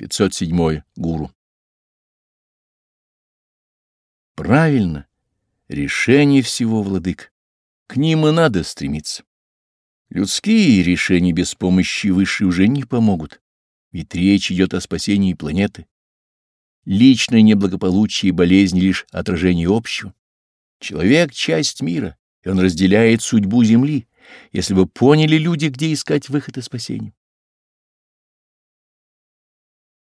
507. Гуру. Правильно. Решение всего, владык. К ним и надо стремиться. Людские решения без помощи высшей уже не помогут, ведь речь идет о спасении планеты. Личное неблагополучие и болезнь — лишь отражение общего. Человек — часть мира, и он разделяет судьбу Земли. Если бы поняли люди, где искать выход и спасение.